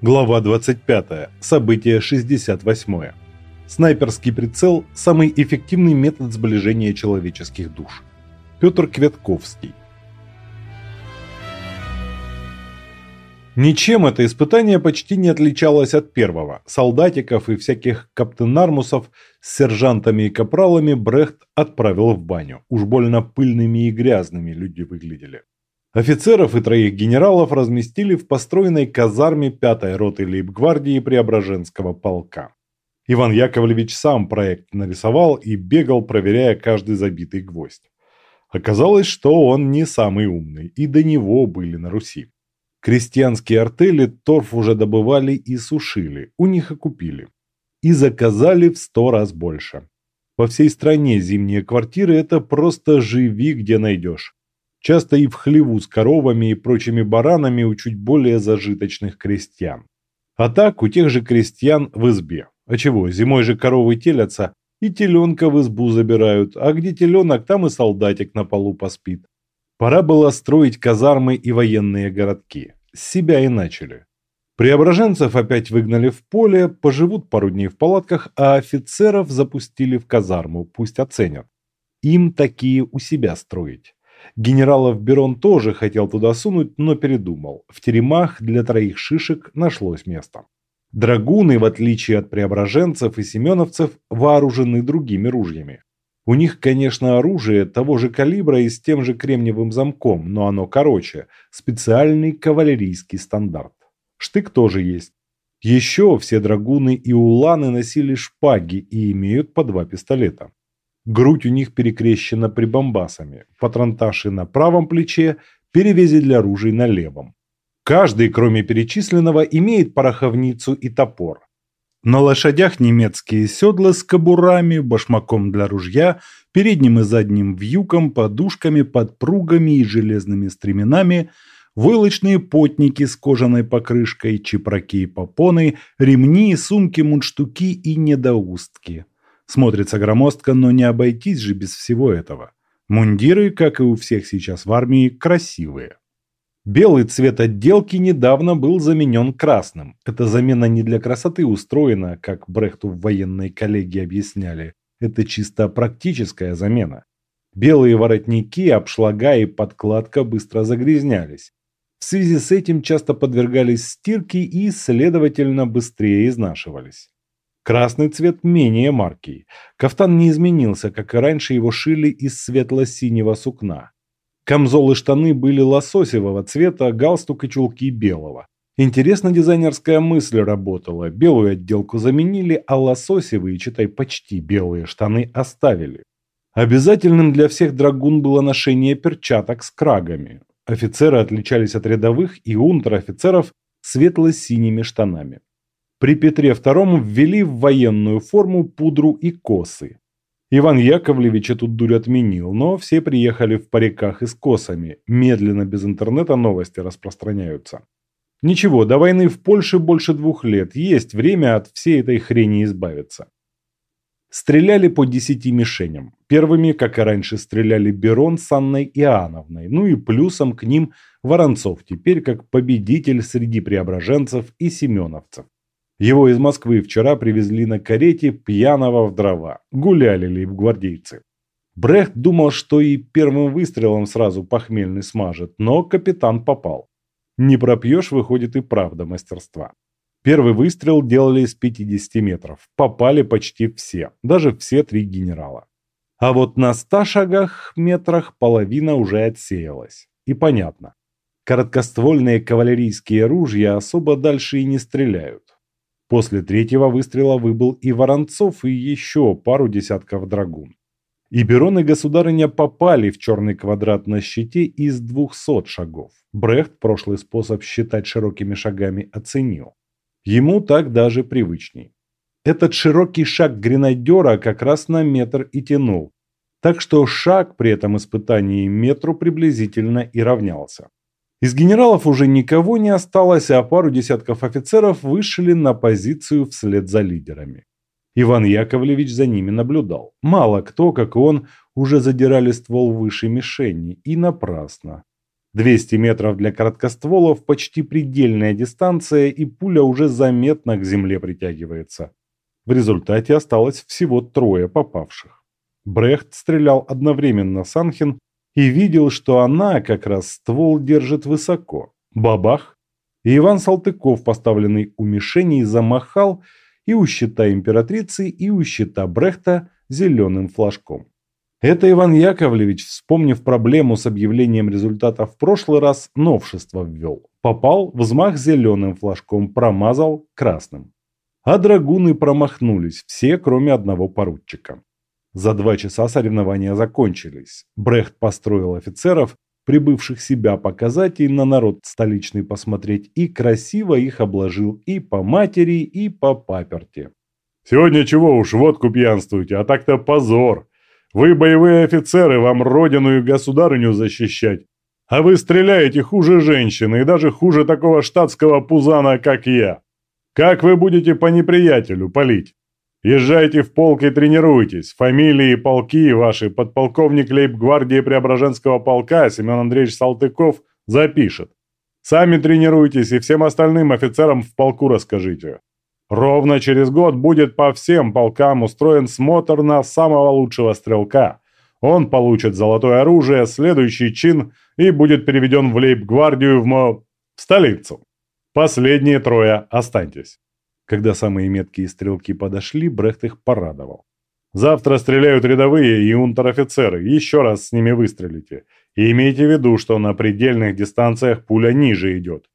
Глава 25. Событие 68. Снайперский прицел – самый эффективный метод сближения человеческих душ. Петр Квятковский. Ничем это испытание почти не отличалось от первого. Солдатиков и всяких каптенармусов с сержантами и капралами Брехт отправил в баню. Уж больно пыльными и грязными люди выглядели. Офицеров и троих генералов разместили в построенной казарме 5-й роты лейб-гвардии Преображенского полка. Иван Яковлевич сам проект нарисовал и бегал, проверяя каждый забитый гвоздь. Оказалось, что он не самый умный, и до него были на Руси. Крестьянские артели торф уже добывали и сушили, у них и купили. И заказали в сто раз больше. По всей стране зимние квартиры – это просто живи, где найдешь часто и в хлеву с коровами и прочими баранами у чуть более зажиточных крестьян. А так у тех же крестьян в избе. А чего, зимой же коровы телятся, и теленка в избу забирают, а где теленок, там и солдатик на полу поспит. Пора было строить казармы и военные городки. С себя и начали. Преображенцев опять выгнали в поле, поживут пару дней в палатках, а офицеров запустили в казарму, пусть оценят. Им такие у себя строить. Генералов Берон тоже хотел туда сунуть, но передумал. В теремах для троих шишек нашлось место. Драгуны, в отличие от преображенцев и семеновцев, вооружены другими ружьями. У них, конечно, оружие того же калибра и с тем же кремниевым замком, но оно короче, специальный кавалерийский стандарт. Штык тоже есть. Еще все драгуны и уланы носили шпаги и имеют по два пистолета. Грудь у них перекрещена прибамбасами, патронташи на правом плече, перевязи для ружей на левом. Каждый, кроме перечисленного, имеет пороховницу и топор. На лошадях немецкие седла с кобурами, башмаком для ружья, передним и задним вьюком, подушками, подпругами и железными стременами, войлочные потники с кожаной покрышкой, чепраки и попоны, ремни, сумки, мундштуки и недоустки. Смотрится громоздко, но не обойтись же без всего этого. Мундиры, как и у всех сейчас в армии, красивые. Белый цвет отделки недавно был заменен красным. Эта замена не для красоты устроена, как Брехту в военной коллегии объясняли. Это чисто практическая замена. Белые воротники, обшлага и подкладка быстро загрязнялись. В связи с этим часто подвергались стирке и, следовательно, быстрее изнашивались. Красный цвет менее маркий. Кафтан не изменился, как и раньше его шили из светло-синего сукна. Камзол и штаны были лососевого цвета, галстук и чулки белого. Интересно дизайнерская мысль работала. Белую отделку заменили, а лососевые, читай, почти белые штаны оставили. Обязательным для всех драгун было ношение перчаток с крагами. Офицеры отличались от рядовых и унтер-офицеров светло-синими штанами. При Петре II ввели в военную форму пудру и косы. Иван Яковлевич эту дурь отменил, но все приехали в париках и с косами. Медленно, без интернета новости распространяются. Ничего, до войны в Польше больше двух лет. Есть время от всей этой хрени избавиться. Стреляли по десяти мишеням. Первыми, как и раньше, стреляли Берон с Анной Иоанновной. Ну и плюсом к ним Воронцов, теперь как победитель среди преображенцев и семеновцев. Его из Москвы вчера привезли на карете пьяного в дрова. Гуляли ли в гвардейцы. Брехт думал, что и первым выстрелом сразу похмельный смажет, но капитан попал. Не пропьешь, выходит и правда мастерства. Первый выстрел делали с 50 метров. Попали почти все, даже все три генерала. А вот на 100 шагах метрах половина уже отсеялась. И понятно. Короткоствольные кавалерийские ружья особо дальше и не стреляют. После третьего выстрела выбыл и Воронцов, и еще пару десятков драгун. И Берон и Государыня попали в черный квадрат на щите из двухсот шагов. Брехт прошлый способ считать широкими шагами оценил. Ему так даже привычней. Этот широкий шаг гренадера как раз на метр и тянул. Так что шаг при этом испытании метру приблизительно и равнялся. Из генералов уже никого не осталось, а пару десятков офицеров вышли на позицию вслед за лидерами. Иван Яковлевич за ними наблюдал. Мало кто, как и он, уже задирали ствол выше мишени, и напрасно. 200 метров для короткостволов – почти предельная дистанция, и пуля уже заметно к земле притягивается. В результате осталось всего трое попавших. Брехт стрелял одновременно с Анхен и видел, что она как раз ствол держит высоко. Бабах! И Иван Салтыков, поставленный у мишени, замахал и у щита императрицы, и у щита Брехта зеленым флажком. Это Иван Яковлевич, вспомнив проблему с объявлением результатов в прошлый раз, новшество ввел. Попал, взмах зеленым флажком, промазал красным. А драгуны промахнулись, все, кроме одного поручика. За два часа соревнования закончились. Брехт построил офицеров, прибывших себя показать и на народ столичный посмотреть, и красиво их обложил и по матери, и по паперти. «Сегодня чего уж водку пьянствуете, а так-то позор!» Вы боевые офицеры, вам родину и государыню защищать. А вы стреляете хуже женщины и даже хуже такого штатского пузана, как я. Как вы будете по неприятелю палить? Езжайте в полк и тренируйтесь. Фамилии и полки ваши подполковник лейб-гвардии Преображенского полка Семен Андреевич Салтыков запишет. Сами тренируйтесь и всем остальным офицерам в полку расскажите. Ровно через год будет по всем полкам устроен смотр на самого лучшего стрелка. Он получит золотое оружие, следующий чин и будет переведен в лейб-гвардию в, мо... в столицу. Последние трое останьтесь. Когда самые меткие стрелки подошли, Брехт их порадовал. Завтра стреляют рядовые и унтер-офицеры. Еще раз с ними выстрелите. И имейте в виду, что на предельных дистанциях пуля ниже идет.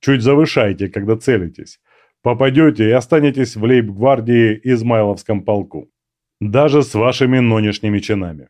Чуть завышайте, когда целитесь. Попадете и останетесь в лейб-гвардии Измайловском полку. Даже с вашими нынешними чинами.